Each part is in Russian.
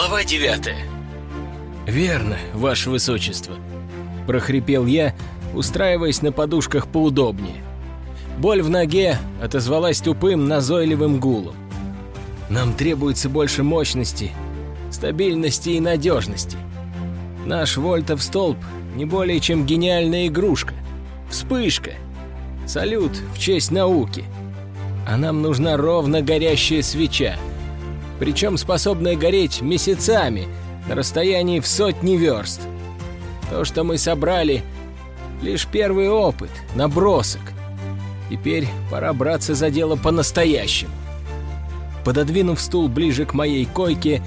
Глава девятая «Верно, ваше высочество», — прохрипел я, устраиваясь на подушках поудобнее. Боль в ноге отозвалась тупым, назойливым гулом. «Нам требуется больше мощности, стабильности и надежности. Наш вольтов столб не более чем гениальная игрушка, вспышка, салют в честь науки. А нам нужна ровно горящая свеча, причем способная гореть месяцами на расстоянии в сотни верст. То, что мы собрали, лишь первый опыт, набросок. Теперь пора браться за дело по-настоящему. Пододвинув стул ближе к моей койке,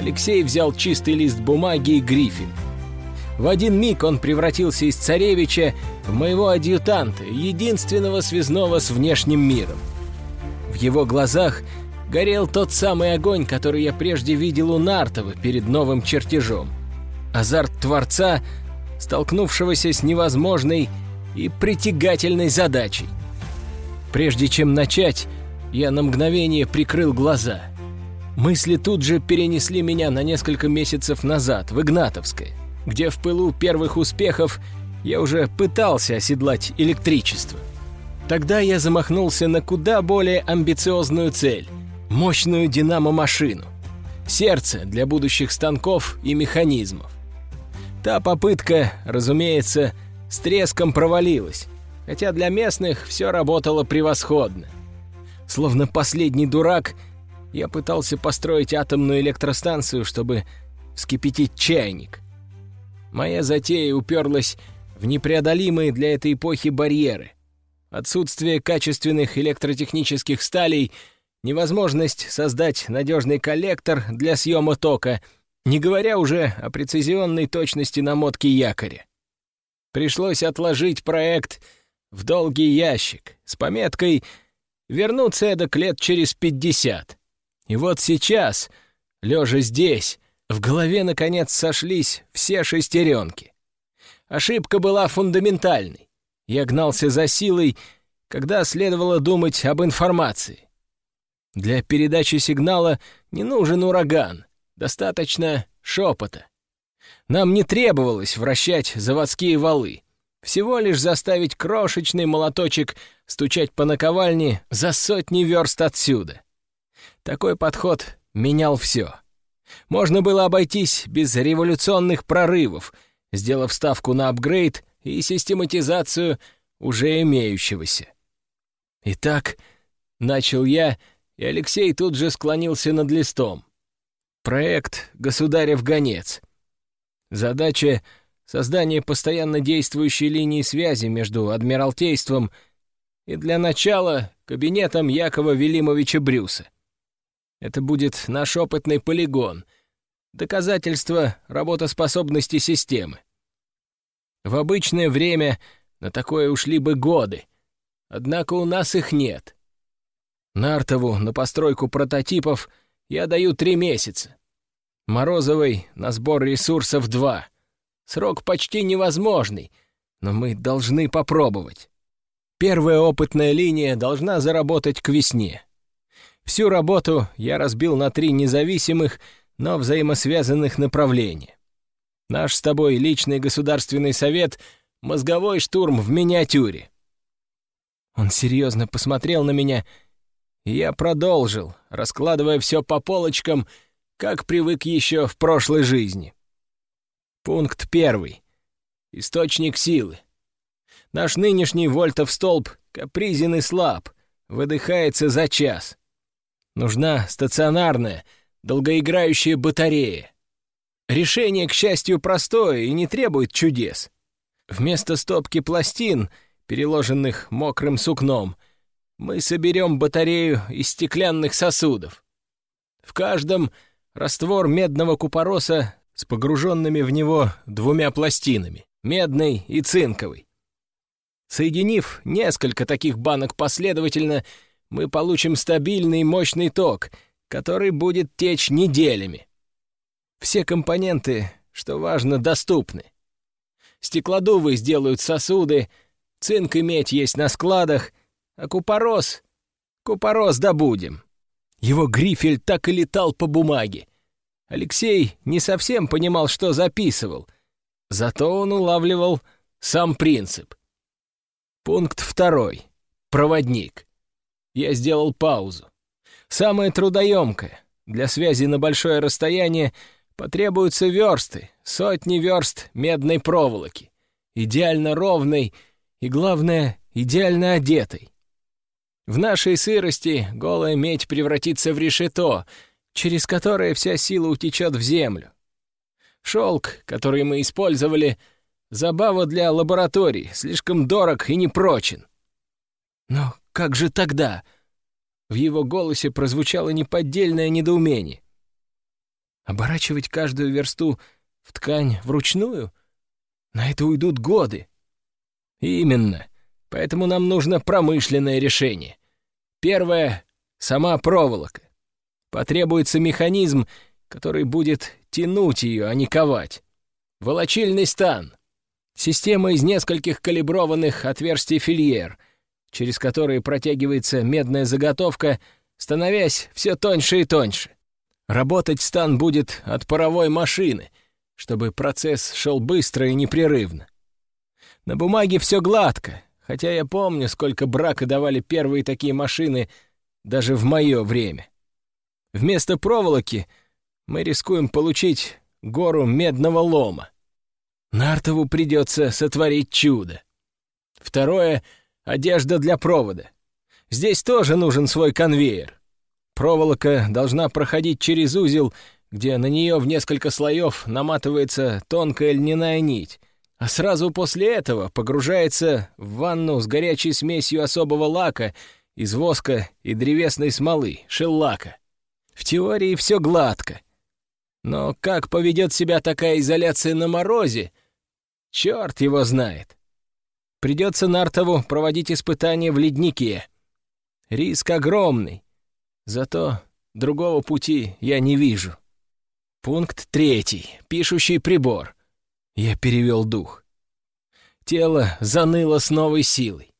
Алексей взял чистый лист бумаги и грифель. В один миг он превратился из царевича в моего адъютанта, единственного связного с внешним миром. В его глазах горел тот самый огонь, который я прежде видел у Нартова перед новым чертежом. Азарт Творца, столкнувшегося с невозможной и притягательной задачей. Прежде чем начать, я на мгновение прикрыл глаза. Мысли тут же перенесли меня на несколько месяцев назад, в Игнатовское, где в пылу первых успехов я уже пытался оседлать электричество. Тогда я замахнулся на куда более амбициозную цель — мощную динамо-машину. Сердце для будущих станков и механизмов. Та попытка, разумеется, с треском провалилась, хотя для местных все работало превосходно. Словно последний дурак, я пытался построить атомную электростанцию, чтобы вскипятить чайник. Моя затея уперлась в непреодолимые для этой эпохи барьеры. Отсутствие качественных электротехнических сталей, невозможность создать надежный коллектор для съема тока, не говоря уже о прецизионной точности намотки якоря. Пришлось отложить проект в долгий ящик с пометкой «Вернуться эдак лет через пятьдесят». И вот сейчас, лежа здесь, в голове наконец сошлись все шестеренки. Ошибка была фундаментальной. Я гнался за силой, когда следовало думать об информации. Для передачи сигнала не нужен ураган, достаточно шепота. Нам не требовалось вращать заводские валы, всего лишь заставить крошечный молоточек стучать по наковальне за сотни верст отсюда. Такой подход менял все. Можно было обойтись без революционных прорывов, сделав ставку на апгрейд и систематизацию уже имеющегося. Итак, начал я, и Алексей тут же склонился над листом. Проект «Государев гонец». Задача — создание постоянно действующей линии связи между Адмиралтейством и для начала кабинетом Якова Велимовича Брюса. Это будет наш опытный полигон, доказательство работоспособности системы. В обычное время на такое ушли бы годы, однако у нас их нет. Нартову на постройку прототипов я даю три месяца. Морозовой на сбор ресурсов два. Срок почти невозможный, но мы должны попробовать. Первая опытная линия должна заработать к весне. Всю работу я разбил на три независимых, но взаимосвязанных направления. Наш с тобой личный государственный совет — мозговой штурм в миниатюре. Он серьезно посмотрел на меня, я продолжил, раскладывая все по полочкам, как привык еще в прошлой жизни. Пункт первый. Источник силы. Наш нынешний вольтов столб капризен и слаб, выдыхается за час. Нужна стационарная, долгоиграющая батарея. Решение, к счастью, простое и не требует чудес. Вместо стопки пластин, переложенных мокрым сукном, мы соберем батарею из стеклянных сосудов. В каждом раствор медного купороса с погруженными в него двумя пластинами, медной и цинковой. Соединив несколько таких банок последовательно, мы получим стабильный мощный ток, который будет течь неделями. Все компоненты, что важно, доступны. Стеклодувы сделают сосуды, цинк и медь есть на складах, а купорос... Купорос добудем. Его грифель так и летал по бумаге. Алексей не совсем понимал, что записывал, зато он улавливал сам принцип. Пункт второй. Проводник. Я сделал паузу. Самое трудоемкое. Для связи на большое расстояние потребуются версты, сотни верст медной проволоки, идеально ровной и, главное, идеально одетой. В нашей сырости голая медь превратится в решето, через которое вся сила утечет в землю. Шелк, который мы использовали — Забава для лабораторий, слишком дорог и непрочен. Но как же тогда? В его голосе прозвучало неподдельное недоумение. Оборачивать каждую версту в ткань вручную? На это уйдут годы. Именно. Поэтому нам нужно промышленное решение. Первое — сама проволока. Потребуется механизм, который будет тянуть ее, а не ковать. Волочильный стан. Система из нескольких калиброванных отверстий фильер, через которые протягивается медная заготовка, становясь все тоньше и тоньше. Работать стан будет от паровой машины, чтобы процесс шел быстро и непрерывно. На бумаге все гладко, хотя я помню, сколько брака давали первые такие машины даже в мое время. Вместо проволоки мы рискуем получить гору медного лома. Нартову придется сотворить чудо. Второе — одежда для провода. Здесь тоже нужен свой конвейер. Проволока должна проходить через узел, где на нее в несколько слоев наматывается тонкая льняная нить, а сразу после этого погружается в ванну с горячей смесью особого лака из воска и древесной смолы, шеллака. В теории все гладко. Но как поведет себя такая изоляция на морозе — Черт его знает. Придется Нартову проводить испытания в леднике. Риск огромный. Зато другого пути я не вижу. Пункт третий. Пишущий прибор. Я перевел дух. Тело заныло с новой силой.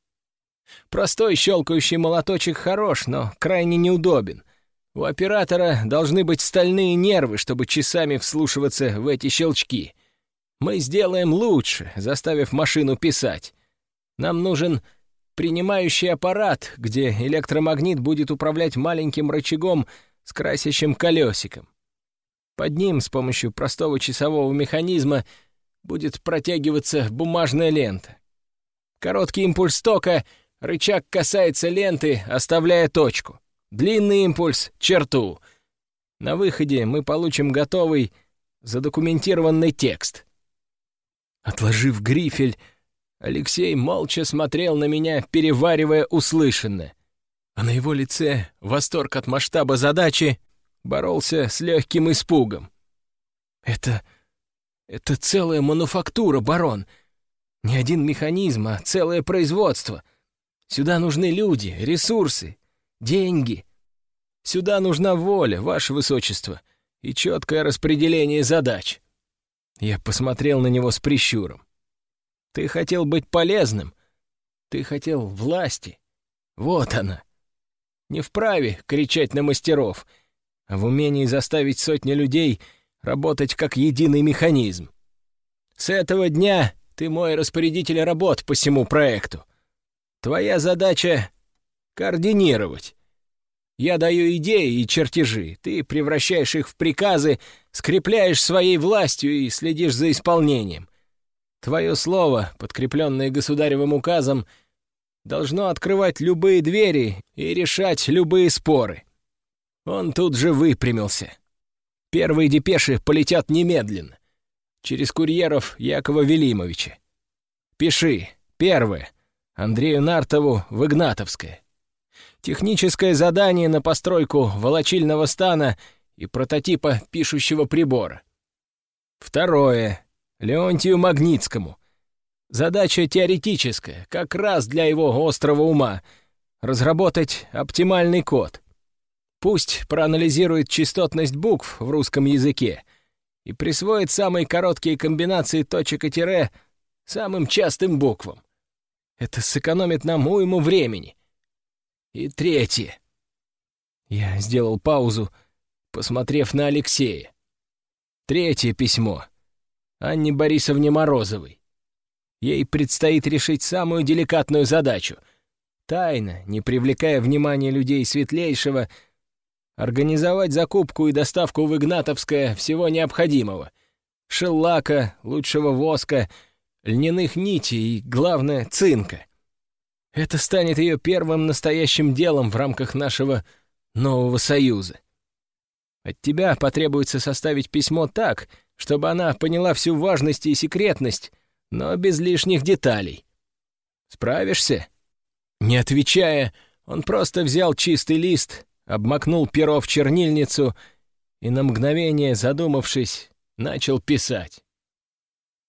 Простой щелкающий молоточек хорош, но крайне неудобен. У оператора должны быть стальные нервы, чтобы часами вслушиваться в эти щелчки — мы сделаем лучше, заставив машину писать. Нам нужен принимающий аппарат, где электромагнит будет управлять маленьким рычагом с красящим колесиком. Под ним с помощью простого часового механизма будет протягиваться бумажная лента. Короткий импульс тока, рычаг касается ленты, оставляя точку. Длинный импульс — черту. На выходе мы получим готовый задокументированный текст. Отложив грифель, Алексей молча смотрел на меня, переваривая услышанное. А на его лице восторг от масштаба задачи боролся с легким испугом. «Это... это целая мануфактура, барон. Не один механизм, а целое производство. Сюда нужны люди, ресурсы, деньги. Сюда нужна воля, ваше высочество, и четкое распределение задач». Я посмотрел на него с прищуром. «Ты хотел быть полезным. Ты хотел власти. Вот она. Не вправе кричать на мастеров, а в умении заставить сотни людей работать как единый механизм. С этого дня ты мой распорядитель работ по всему проекту. Твоя задача — координировать, я даю идеи и чертежи, ты превращаешь их в приказы, скрепляешь своей властью и следишь за исполнением. Твое слово, подкрепленное государевым указом, должно открывать любые двери и решать любые споры. Он тут же выпрямился. Первые депеши полетят немедленно. Через курьеров Якова Велимовича. Пиши. Первое. Андрею Нартову в Игнатовское. Техническое задание на постройку волочильного стана и прототипа пишущего прибора. Второе. Леонтию Магнитскому. Задача теоретическая, как раз для его острого ума. Разработать оптимальный код. Пусть проанализирует частотность букв в русском языке и присвоит самые короткие комбинации точек и тире самым частым буквам. Это сэкономит нам уйму времени — и третье. Я сделал паузу, посмотрев на Алексея. Третье письмо. Анне Борисовне Морозовой. Ей предстоит решить самую деликатную задачу. Тайно, не привлекая внимания людей светлейшего, организовать закупку и доставку в Игнатовское всего необходимого. Шеллака, лучшего воска, льняных нитей и, главное, цинка. Это станет ее первым настоящим делом в рамках нашего нового союза. От тебя потребуется составить письмо так, чтобы она поняла всю важность и секретность, но без лишних деталей. Справишься?» Не отвечая, он просто взял чистый лист, обмакнул перо в чернильницу и на мгновение, задумавшись, начал писать.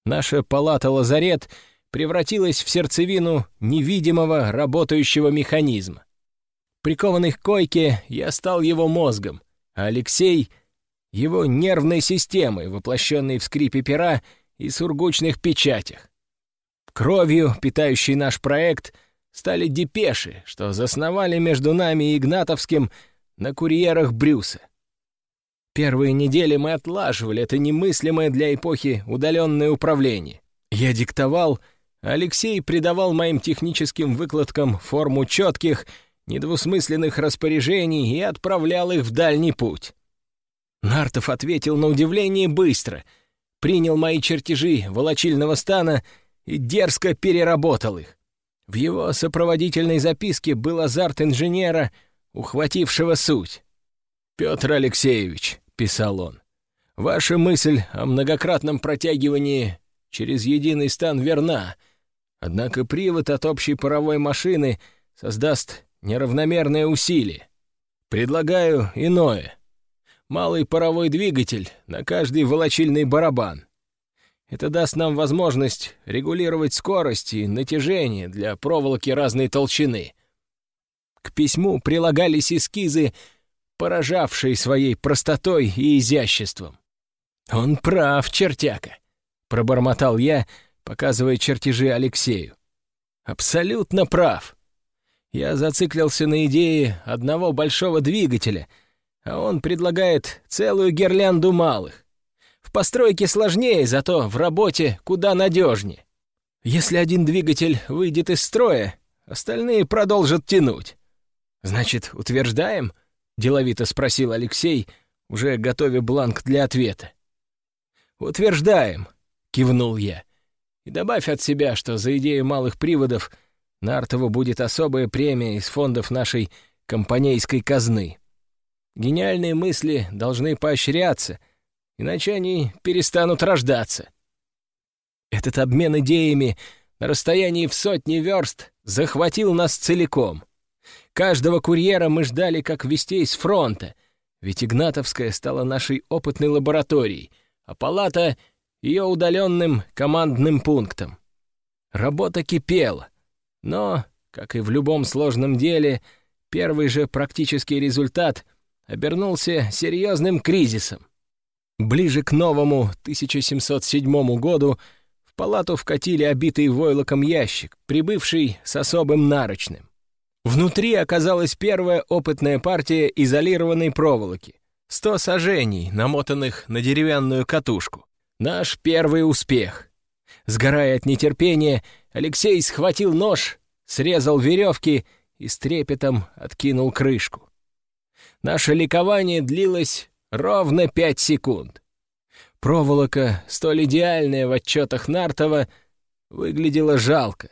Наша палата-лазарет превратилась в сердцевину невидимого работающего механизма. Прикованный к койке, я стал его мозгом, а Алексей — его нервной системой, воплощенной в скрипе пера и сургучных печатях. Кровью, питающей наш проект, стали депеши, что засновали между нами и Игнатовским на курьерах Брюса. Первые недели мы отлаживали это немыслимое для эпохи удаленное управление. Я диктовал, Алексей придавал моим техническим выкладкам форму четких, недвусмысленных распоряжений и отправлял их в дальний путь. Нартов ответил на удивление быстро, принял мои чертежи волочильного стана и дерзко переработал их. В его сопроводительной записке был азарт инженера, ухватившего суть. «Петр Алексеевич», — писал он, — «ваша мысль о многократном протягивании через единый стан верна, однако привод от общей паровой машины создаст неравномерное усилие. Предлагаю иное. Малый паровой двигатель на каждый волочильный барабан. Это даст нам возможность регулировать скорость и натяжение для проволоки разной толщины. К письму прилагались эскизы, поражавшие своей простотой и изяществом. «Он прав, чертяка», — пробормотал я, показывая чертежи Алексею. «Абсолютно прав. Я зациклился на идее одного большого двигателя, а он предлагает целую гирлянду малых. В постройке сложнее, зато в работе куда надежнее. Если один двигатель выйдет из строя, остальные продолжат тянуть. «Значит, утверждаем?» — деловито спросил Алексей, уже готовя бланк для ответа. «Утверждаем», — кивнул я. «И добавь от себя, что за идею малых приводов — Нартову будет особая премия из фондов нашей компанейской казны. Гениальные мысли должны поощряться, иначе они перестанут рождаться. Этот обмен идеями на расстоянии в сотни верст захватил нас целиком. Каждого курьера мы ждали как вестей с фронта, ведь Игнатовская стала нашей опытной лабораторией, а палата — ее удаленным командным пунктом. Работа кипела. Но, как и в любом сложном деле, первый же практический результат обернулся серьезным кризисом. Ближе к новому 1707 году в палату вкатили обитый войлоком ящик, прибывший с особым нарочным. Внутри оказалась первая опытная партия изолированной проволоки. Сто сажений, намотанных на деревянную катушку. Наш первый успех. Сгорая от нетерпения, Алексей схватил нож, срезал веревки и с трепетом откинул крышку. Наше ликование длилось ровно пять секунд. Проволока, столь идеальная в отчетах Нартова, выглядела жалко.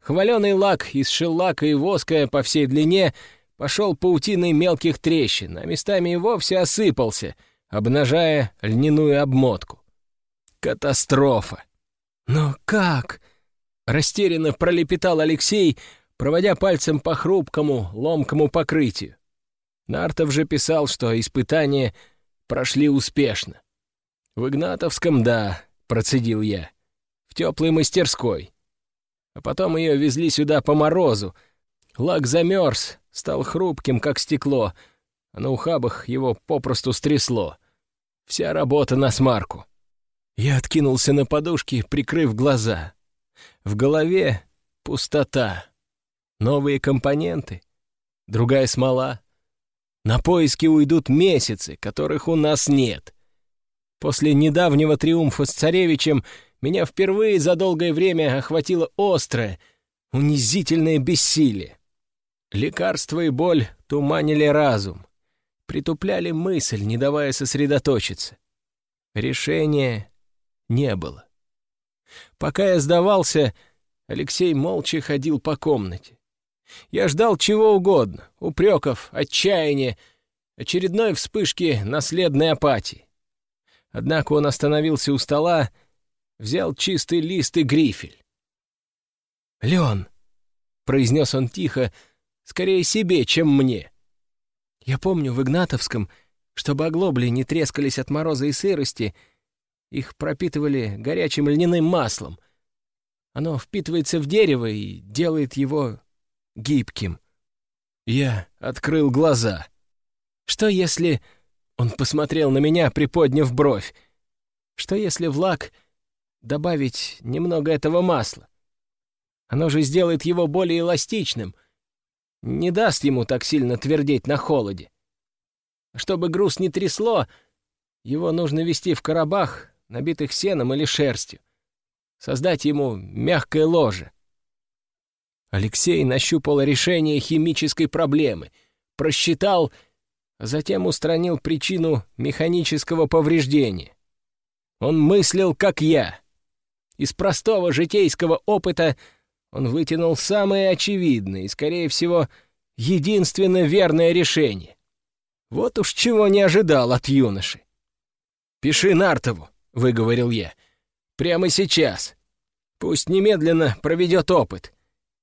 Хваленый лак из шеллака и воска по всей длине пошел паутиной мелких трещин, а местами и вовсе осыпался, обнажая льняную обмотку. Катастрофа! «Но как?» — растерянно пролепетал Алексей, проводя пальцем по хрупкому, ломкому покрытию. Нартов же писал, что испытания прошли успешно. «В Игнатовском, да», — процедил я, — «в теплой мастерской. А потом ее везли сюда по морозу. Лак замерз, стал хрупким, как стекло, а на ухабах его попросту стрясло. Вся работа на смарку». Я откинулся на подушки, прикрыв глаза. В голове пустота. Новые компоненты. Другая смола. На поиски уйдут месяцы, которых у нас нет. После недавнего триумфа с царевичем меня впервые за долгое время охватило острое, унизительное бессилие. Лекарство и боль туманили разум, притупляли мысль, не давая сосредоточиться. Решения не было. Пока я сдавался, Алексей молча ходил по комнате. Я ждал чего угодно — упреков, отчаяния, очередной вспышки наследной апатии. Однако он остановился у стола, взял чистый лист и грифель. «Лен», — произнес он тихо, скорее себе, чем мне. «Я помню в Игнатовском, чтобы оглобли не трескались от мороза и сырости, их пропитывали горячим льняным маслом. Оно впитывается в дерево и делает его гибким. Я открыл глаза. Что если... Он посмотрел на меня, приподняв бровь. Что если в лак добавить немного этого масла? Оно же сделает его более эластичным, не даст ему так сильно твердеть на холоде. Чтобы груз не трясло, его нужно вести в коробах, набитых сеном или шерстью. Создать ему мягкое ложе. Алексей нащупал решение химической проблемы, просчитал, а затем устранил причину механического повреждения. Он мыслил, как я. Из простого житейского опыта он вытянул самое очевидное и, скорее всего, единственно верное решение. Вот уж чего не ожидал от юноши. «Пиши Нартову», — выговорил я, — «прямо сейчас. Пусть немедленно проведет опыт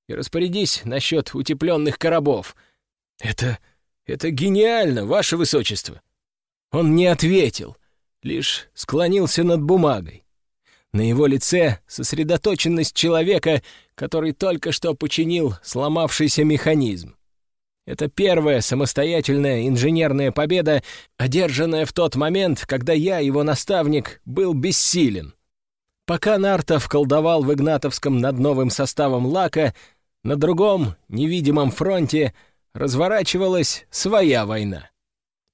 и распорядись насчет утепленных коробов. Это... это гениально, ваше высочество!» Он не ответил, лишь склонился над бумагой. На его лице сосредоточенность человека, который только что починил сломавшийся механизм. Это первая самостоятельная инженерная победа, одержанная в тот момент, когда я, его наставник, был бессилен. Пока Нартов колдовал в Игнатовском над новым составом лака, на другом, невидимом фронте разворачивалась своя война.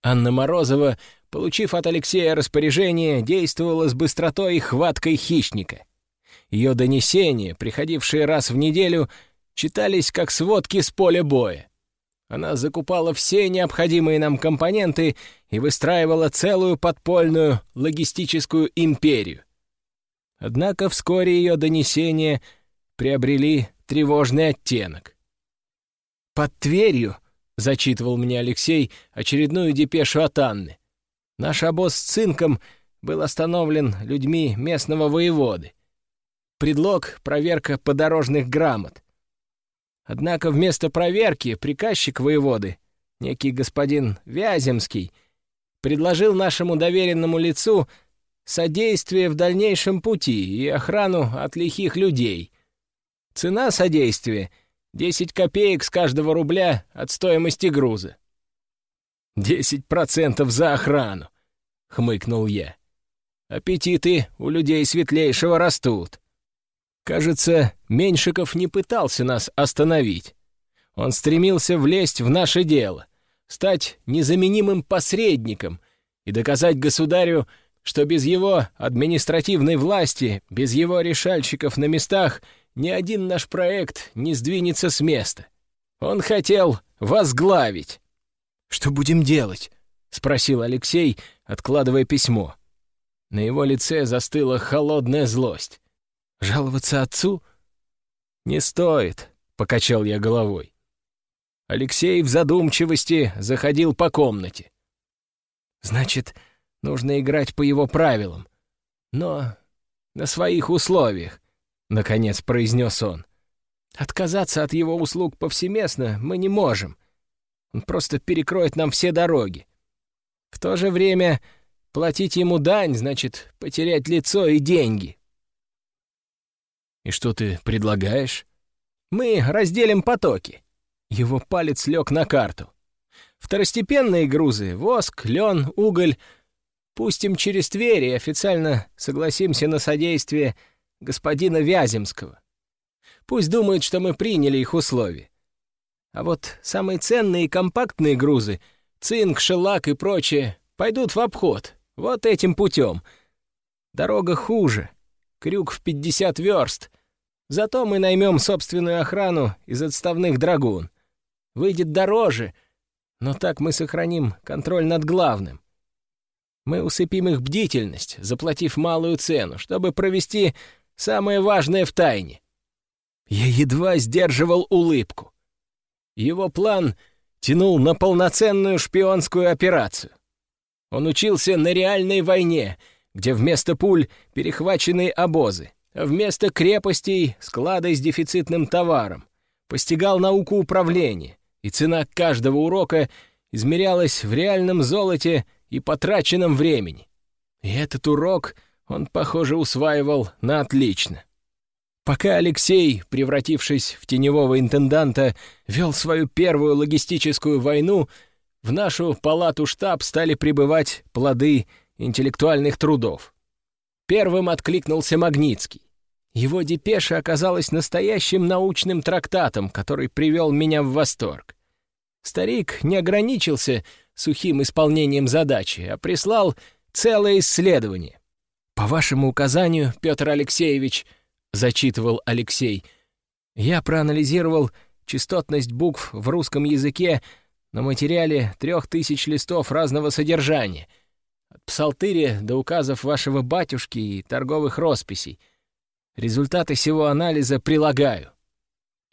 Анна Морозова, получив от Алексея распоряжение, действовала с быстротой и хваткой хищника. Ее донесения, приходившие раз в неделю, читались как сводки с поля боя. Она закупала все необходимые нам компоненты и выстраивала целую подпольную логистическую империю. Однако вскоре ее донесения приобрели тревожный оттенок. «Под Тверью», — зачитывал мне Алексей очередную депешу от Анны, «наш обоз с цинком был остановлен людьми местного воеводы. Предлог — проверка подорожных грамот. Однако вместо проверки приказчик воеводы, некий господин Вяземский, предложил нашему доверенному лицу содействие в дальнейшем пути и охрану от лихих людей. Цена содействия — 10 копеек с каждого рубля от стоимости груза. «Десять процентов за охрану», — хмыкнул я. «Аппетиты у людей светлейшего растут». Кажется, Меньшиков не пытался нас остановить. Он стремился влезть в наше дело, стать незаменимым посредником и доказать государю, что без его административной власти, без его решальщиков на местах — ни один наш проект не сдвинется с места. Он хотел возглавить. «Что будем делать?» — спросил Алексей, откладывая письмо. На его лице застыла холодная злость. «Жаловаться отцу?» «Не стоит», — покачал я головой. Алексей в задумчивости заходил по комнате. «Значит, нужно играть по его правилам, но на своих условиях наконец произнес он. Отказаться от его услуг повсеместно мы не можем. Он просто перекроет нам все дороги. В то же время платить ему дань значит потерять лицо и деньги. И что ты предлагаешь? Мы разделим потоки. Его палец лег на карту. Второстепенные грузы — воск, лен, уголь — пустим через Тверь и официально согласимся на содействие — господина Вяземского. Пусть думают, что мы приняли их условия. А вот самые ценные и компактные грузы — цинк, шелак и прочее — пойдут в обход Вот этим путем. Дорога хуже. Крюк в 50 верст. Зато мы наймем собственную охрану из отставных драгун. Выйдет дороже, но так мы сохраним контроль над главным. Мы усыпим их бдительность, заплатив малую цену, чтобы провести самое важное в тайне. Я едва сдерживал улыбку. Его план тянул на полноценную шпионскую операцию. Он учился на реальной войне, где вместо пуль перехваченные обозы, а вместо крепостей — склады с дефицитным товаром. Постигал науку управления, и цена каждого урока измерялась в реальном золоте и потраченном времени. И этот урок он, похоже, усваивал на отлично. Пока Алексей, превратившись в теневого интенданта, вел свою первую логистическую войну, в нашу палату-штаб стали прибывать плоды интеллектуальных трудов. Первым откликнулся Магнитский. Его депеша оказалась настоящим научным трактатом, который привел меня в восторг. Старик не ограничился сухим исполнением задачи, а прислал целое исследование. «По вашему указанию, Петр Алексеевич», — зачитывал Алексей, — «я проанализировал частотность букв в русском языке на материале трех тысяч листов разного содержания, от псалтыри до указов вашего батюшки и торговых росписей. Результаты всего анализа прилагаю.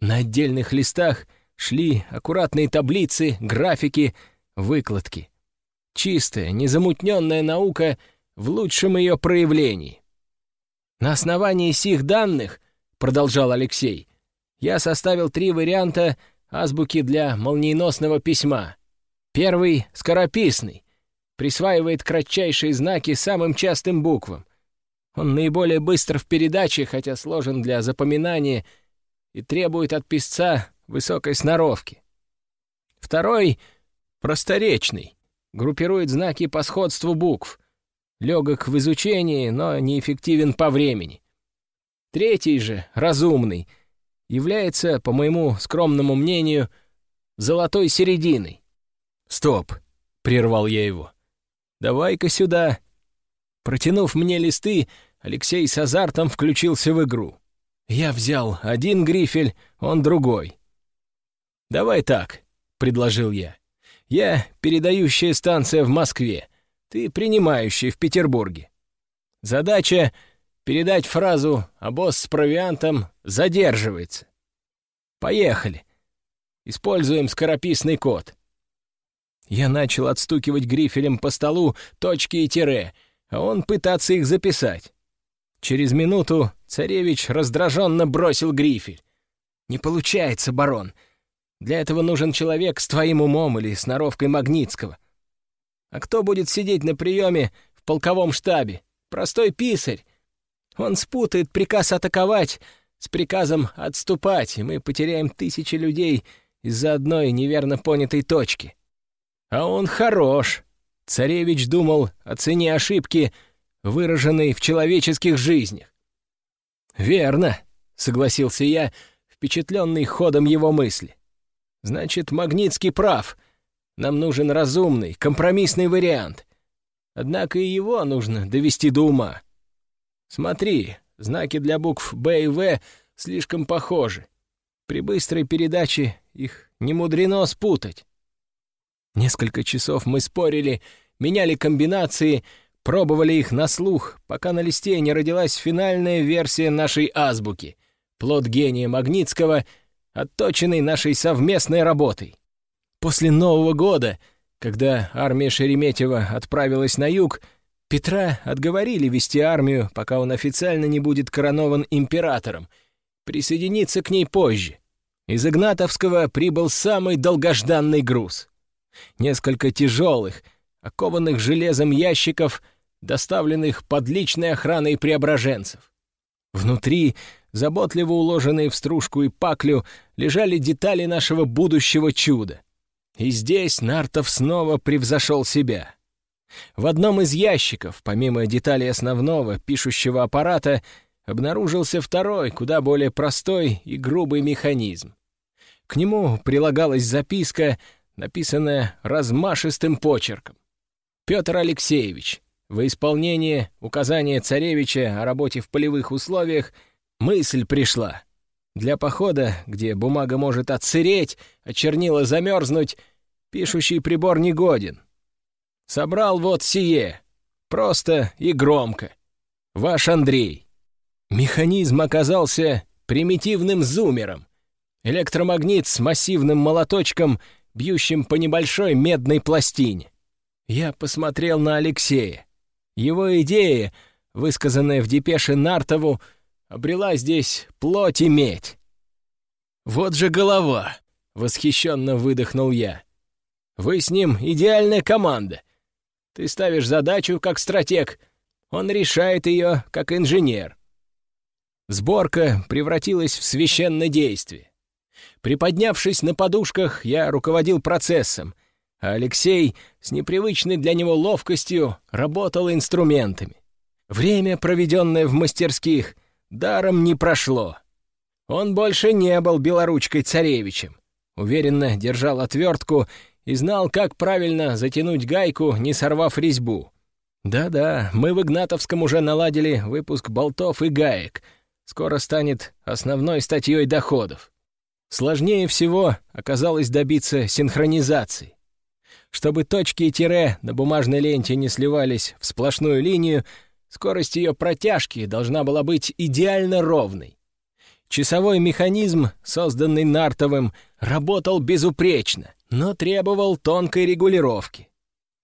На отдельных листах шли аккуратные таблицы, графики, выкладки. Чистая, незамутненная наука в лучшем ее проявлении. На основании сих данных, продолжал Алексей, я составил три варианта азбуки для молниеносного письма. Первый — скорописный, присваивает кратчайшие знаки самым частым буквам. Он наиболее быстр в передаче, хотя сложен для запоминания и требует от писца высокой сноровки. Второй — просторечный, группирует знаки по сходству букв, легок в изучении, но неэффективен по времени. Третий же, разумный, является, по моему скромному мнению, золотой серединой. «Стоп!» — прервал я его. «Давай-ка сюда!» Протянув мне листы, Алексей с азартом включился в игру. Я взял один грифель, он другой. «Давай так», — предложил я. «Я передающая станция в Москве, ты принимающий в Петербурге. Задача — передать фразу «обоз с провиантом задерживается». Поехали. Используем скорописный код. Я начал отстукивать грифелем по столу точки и тире, а он пытаться их записать. Через минуту царевич раздраженно бросил грифель. «Не получается, барон. Для этого нужен человек с твоим умом или сноровкой Магнитского. А кто будет сидеть на приеме в полковом штабе? Простой писарь. Он спутает приказ атаковать с приказом отступать, и мы потеряем тысячи людей из-за одной неверно понятой точки. А он хорош. Царевич думал о цене ошибки, выраженной в человеческих жизнях. «Верно», — согласился я, впечатленный ходом его мысли. «Значит, Магнитский прав — нам нужен разумный, компромиссный вариант. Однако и его нужно довести до ума. Смотри, знаки для букв «Б» и «В» слишком похожи. При быстрой передаче их не мудрено спутать. Несколько часов мы спорили, меняли комбинации, пробовали их на слух, пока на листе не родилась финальная версия нашей азбуки, плод гения Магнитского, отточенный нашей совместной работой. После Нового года, когда армия Шереметьева отправилась на юг, Петра отговорили вести армию, пока он официально не будет коронован императором, присоединиться к ней позже. Из Игнатовского прибыл самый долгожданный груз. Несколько тяжелых, окованных железом ящиков, доставленных под личной охраной преображенцев. Внутри, заботливо уложенные в стружку и паклю, лежали детали нашего будущего чуда — и здесь Нартов снова превзошел себя. В одном из ящиков, помимо деталей основного пишущего аппарата, обнаружился второй, куда более простой и грубый механизм. К нему прилагалась записка, написанная размашистым почерком. «Петр Алексеевич, во исполнение указания царевича о работе в полевых условиях, мысль пришла. Для похода, где бумага может отсыреть, а чернила замерзнуть, пишущий прибор негоден. Собрал вот сие. Просто и громко. Ваш Андрей. Механизм оказался примитивным зумером. Электромагнит с массивным молоточком, бьющим по небольшой медной пластине. Я посмотрел на Алексея. Его идея, высказанная в депеше Нартову, обрела здесь плоть и медь. «Вот же голова!» — восхищенно выдохнул я. «Вы с ним идеальная команда. Ты ставишь задачу как стратег, он решает ее как инженер. Сборка превратилась в священное действие. Приподнявшись на подушках, я руководил процессом, а Алексей с непривычной для него ловкостью работал инструментами. Время, проведенное в мастерских, даром не прошло. Он больше не был белоручкой царевичем. Уверенно держал отвертку и знал, как правильно затянуть гайку, не сорвав резьбу. Да-да, мы в Игнатовском уже наладили выпуск болтов и гаек. Скоро станет основной статьей доходов. Сложнее всего оказалось добиться синхронизации. Чтобы точки и тире на бумажной ленте не сливались в сплошную линию, скорость ее протяжки должна была быть идеально ровной. Часовой механизм, созданный Нартовым, работал безупречно, но требовал тонкой регулировки.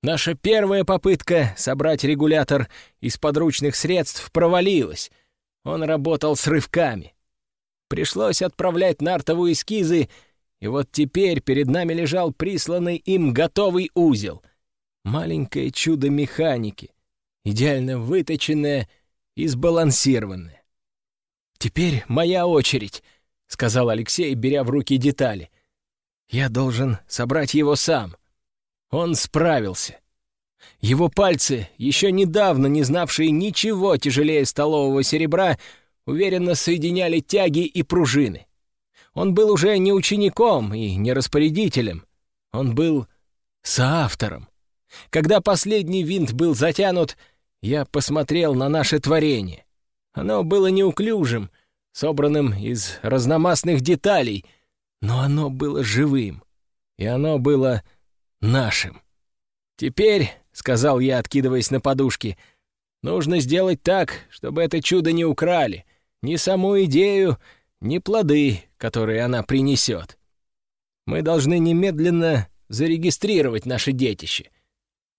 Наша первая попытка собрать регулятор из подручных средств провалилась. Он работал с рывками. Пришлось отправлять Нартову эскизы, и вот теперь перед нами лежал присланный им готовый узел. Маленькое чудо механики, идеально выточенное и сбалансированное. «Теперь моя очередь», — сказал Алексей, беря в руки детали. «Я должен собрать его сам». Он справился. Его пальцы, еще недавно не знавшие ничего тяжелее столового серебра, уверенно соединяли тяги и пружины. Он был уже не учеником и не распорядителем. Он был соавтором. Когда последний винт был затянут, я посмотрел на наше творение. Оно было неуклюжим, собранным из разномастных деталей, но оно было живым, и оно было нашим. «Теперь», — сказал я, откидываясь на подушки, — «нужно сделать так, чтобы это чудо не украли, ни саму идею, ни плоды, которые она принесет. Мы должны немедленно зарегистрировать наше детище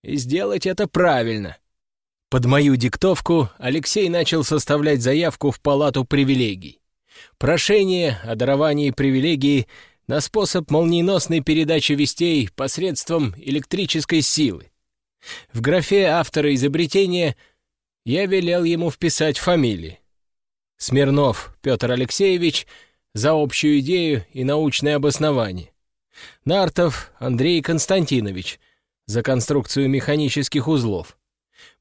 и сделать это правильно». Под мою диктовку Алексей начал составлять заявку в палату привилегий. Прошение о даровании привилегии на способ молниеносной передачи вестей посредством электрической силы. В графе автора изобретения я велел ему вписать фамилии. Смирнов Петр Алексеевич за общую идею и научное обоснование. Нартов Андрей Константинович за конструкцию механических узлов.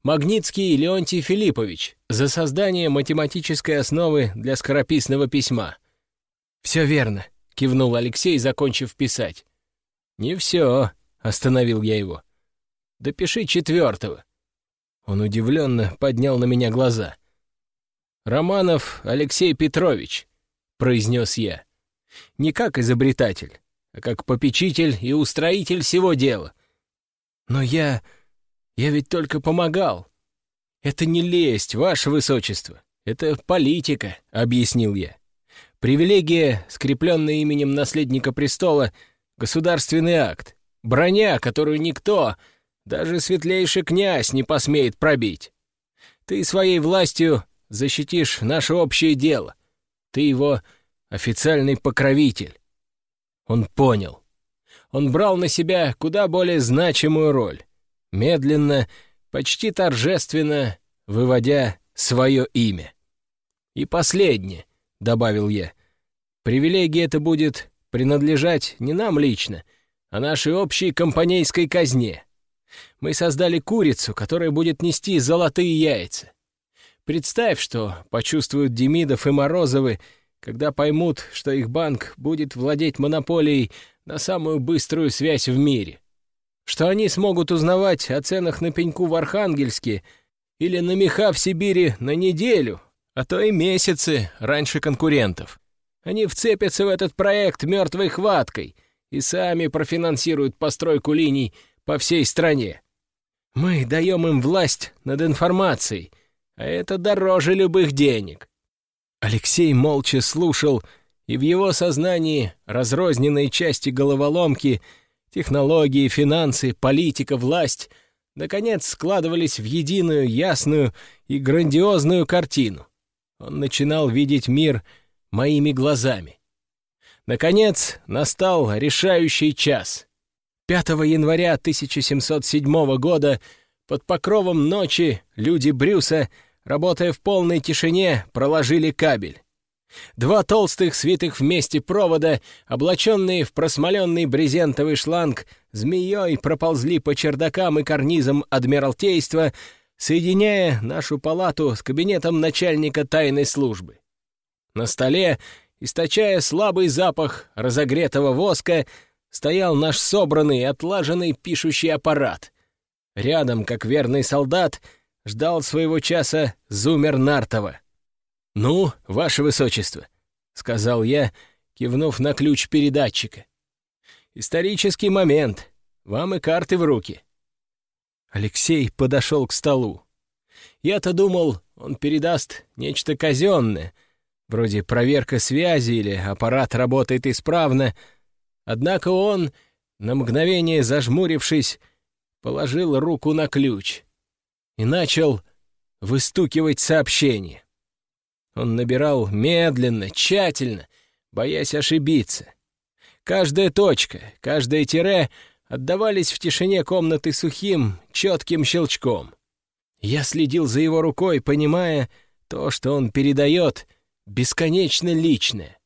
Магнитский Леонтий Филиппович за создание математической основы для скорописного письма. Все верно. — кивнул Алексей, закончив писать. «Не все», — остановил я его. «Допиши четвертого». Он удивленно поднял на меня глаза. «Романов Алексей Петрович», — произнес я. «Не как изобретатель, а как попечитель и устроитель всего дела. Но я... я ведь только помогал. Это не лесть, ваше высочество, это политика», — объяснил я. Привилегия, скрепленная именем наследника престола, государственный акт. Броня, которую никто, даже светлейший князь, не посмеет пробить. Ты своей властью защитишь наше общее дело. Ты его официальный покровитель. Он понял. Он брал на себя куда более значимую роль. Медленно, почти торжественно, выводя свое имя. И последнее —— добавил я. «Привилегия это будет принадлежать не нам лично, а нашей общей компанейской казне. Мы создали курицу, которая будет нести золотые яйца. Представь, что почувствуют Демидов и Морозовы, когда поймут, что их банк будет владеть монополией на самую быструю связь в мире. Что они смогут узнавать о ценах на пеньку в Архангельске или на меха в Сибири на неделю, а то и месяцы раньше конкурентов. Они вцепятся в этот проект мертвой хваткой и сами профинансируют постройку линий по всей стране. Мы даем им власть над информацией, а это дороже любых денег. Алексей молча слушал, и в его сознании разрозненные части головоломки, технологии, финансы, политика, власть — наконец складывались в единую, ясную и грандиозную картину. Он начинал видеть мир моими глазами. Наконец настал решающий час. 5 января 1707 года под покровом ночи люди Брюса, работая в полной тишине, проложили кабель. Два толстых, свитых вместе провода, облаченные в просмоленный брезентовый шланг, змеей проползли по чердакам и карнизам Адмиралтейства, соединяя нашу палату с кабинетом начальника тайной службы. На столе, источая слабый запах разогретого воска, стоял наш собранный, отлаженный пишущий аппарат. Рядом, как верный солдат, ждал своего часа Зумер Нартова — «Ну, ваше высочество», — сказал я, кивнув на ключ передатчика. «Исторический момент. Вам и карты в руки». Алексей подошел к столу. Я-то думал, он передаст нечто казенное, вроде проверка связи или аппарат работает исправно, однако он, на мгновение зажмурившись, положил руку на ключ и начал выстукивать сообщение. Он набирал медленно, тщательно, боясь ошибиться. Каждая точка, каждое тире отдавались в тишине комнаты сухим, четким щелчком. Я следил за его рукой, понимая, то, что он передает, бесконечно личное.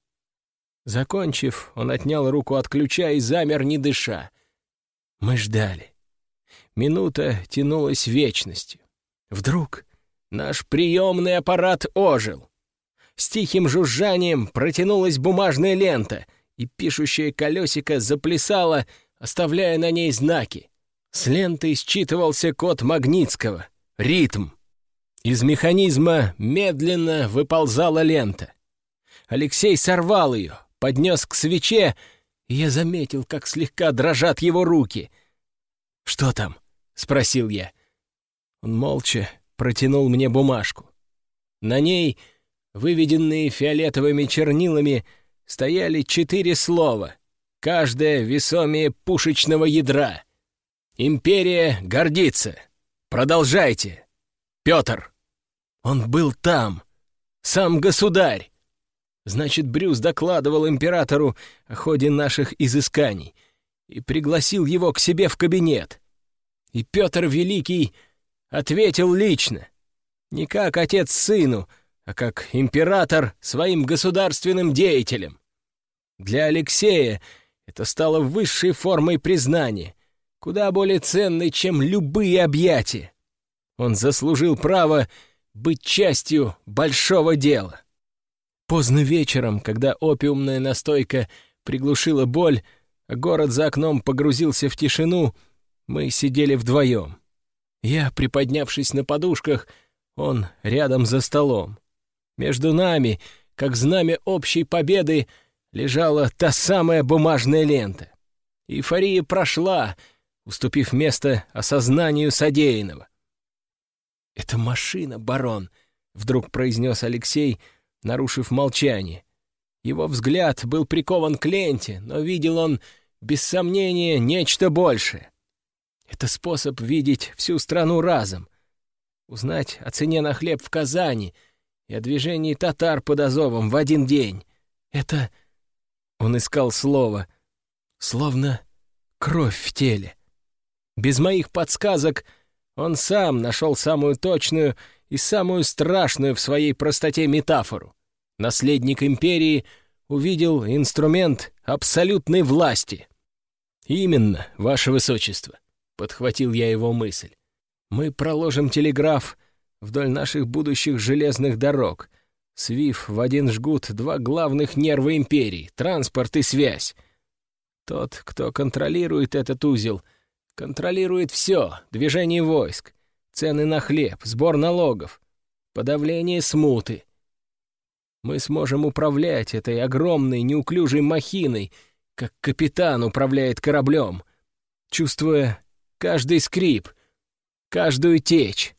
Закончив, он отнял руку от ключа и замер, не дыша. Мы ждали. Минута тянулась вечностью. Вдруг наш приемный аппарат ожил. С тихим жужжанием протянулась бумажная лента, и пишущее колесико заплясало, оставляя на ней знаки. С ленты считывался код Магнитского. Ритм. Из механизма медленно выползала лента. Алексей сорвал ее, поднес к свече, и я заметил, как слегка дрожат его руки. «Что там?» — спросил я. Он молча протянул мне бумажку. На ней выведенные фиолетовыми чернилами, стояли четыре слова, каждое весомее пушечного ядра. «Империя гордится! Продолжайте! Петр!» Он был там, сам государь. Значит, Брюс докладывал императору о ходе наших изысканий и пригласил его к себе в кабинет. И Петр Великий ответил лично, не как отец сыну, а как император своим государственным деятелем. Для Алексея это стало высшей формой признания, куда более ценной, чем любые объятия. Он заслужил право быть частью большого дела. Поздно вечером, когда опиумная настойка приглушила боль, а город за окном погрузился в тишину, мы сидели вдвоем. Я, приподнявшись на подушках, он рядом за столом. Между нами, как знамя общей победы, лежала та самая бумажная лента. Эйфория прошла, уступив место осознанию содеянного. «Это машина, барон», — вдруг произнес Алексей, нарушив молчание. Его взгляд был прикован к ленте, но видел он, без сомнения, нечто большее. Это способ видеть всю страну разом, узнать о цене на хлеб в Казани — и о движении татар под Азовом в один день. Это... Он искал слово. Словно кровь в теле. Без моих подсказок он сам нашел самую точную и самую страшную в своей простоте метафору. Наследник империи увидел инструмент абсолютной власти. «Именно, ваше высочество», — подхватил я его мысль. «Мы проложим телеграф вдоль наших будущих железных дорог, свив в один жгут два главных нерва империи — транспорт и связь. Тот, кто контролирует этот узел, Контролирует все — движение войск, цены на хлеб, сбор налогов, подавление смуты. Мы сможем управлять этой огромной неуклюжей махиной, как капитан управляет кораблем, чувствуя каждый скрип, каждую течь.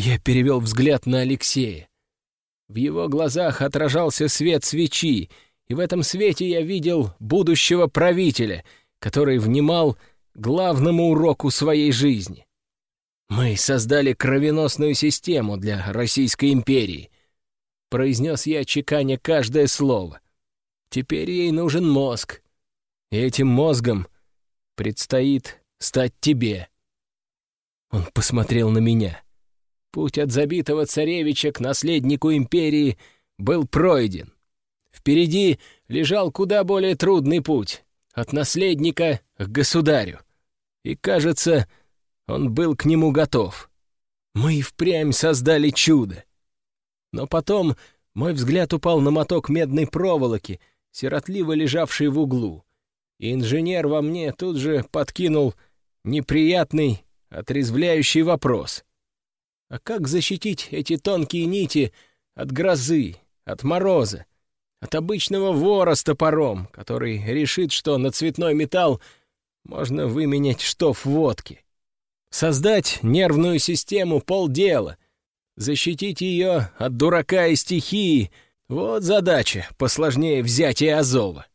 Я перевел взгляд на Алексея. В его глазах отражался свет свечи, и в этом свете я видел будущего правителя, который внимал главному уроку своей жизни. «Мы создали кровеносную систему для Российской империи», — произнес я, чеканя каждое слово. «Теперь ей нужен мозг, и этим мозгом предстоит стать тебе». Он посмотрел на меня. Путь от забитого царевича к наследнику империи был пройден. Впереди лежал куда более трудный путь — от наследника к государю. И, кажется, он был к нему готов. Мы и впрямь создали чудо. Но потом мой взгляд упал на моток медной проволоки, сиротливо лежавший в углу. И инженер во мне тут же подкинул неприятный, отрезвляющий вопрос. А как защитить эти тонкие нити от грозы, от мороза, от обычного вора с топором, который решит, что на цветной металл можно выменять штоф водки? Создать нервную систему — полдела. Защитить ее от дурака и стихии — вот задача посложнее взятия Азова.